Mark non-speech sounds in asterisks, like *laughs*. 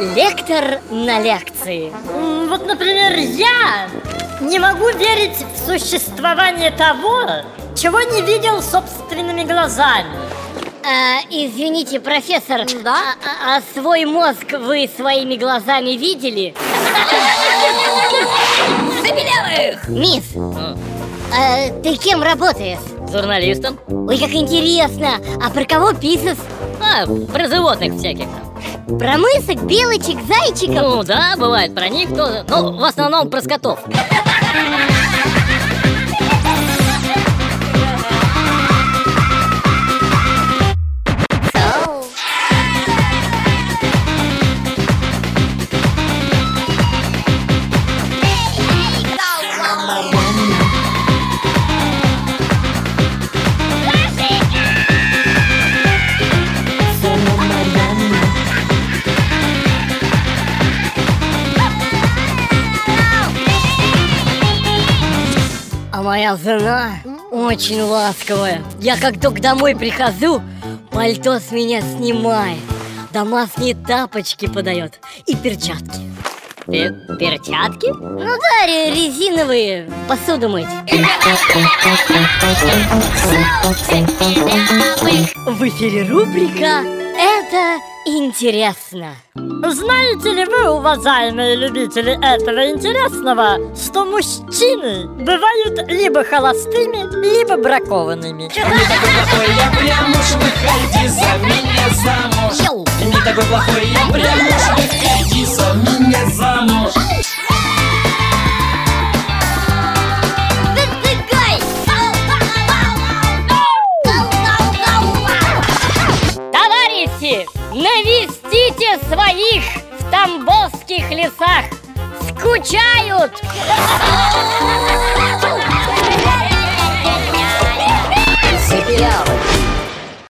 Доктор на лекции. Вот, например, я не могу верить в существование того, чего не видел собственными глазами. А, извините, профессор, Да? а, а- а свой мозг вы своими глазами видели? Забелявых! Мисс, а, ты кем работаешь? Журналистом? Ой, как интересно! А про кого писас? А, про животных всяких там. Про мысок, белочек, зайчиков? Ну да, бывает про них тоже. Ну, в основном про скотов. А моя жена очень ласковая. Я как только домой прихожу, пальто с меня снимает, домашние тапочки подает и перчатки. Пе- перчатки? Ну да, ре- резиновые, посуду мыть. *laughs* В эфире рубрика «Это интересно». Знаете ли вы, уважаемые любители этого интересного, что мужчины бывают либо холостыми, либо бракованными? *laughs* Не такой плохой я прям уж выходи за меня замуж! Не такой плохой я прям уж навестите своих в тамбовских лесах! Скучают!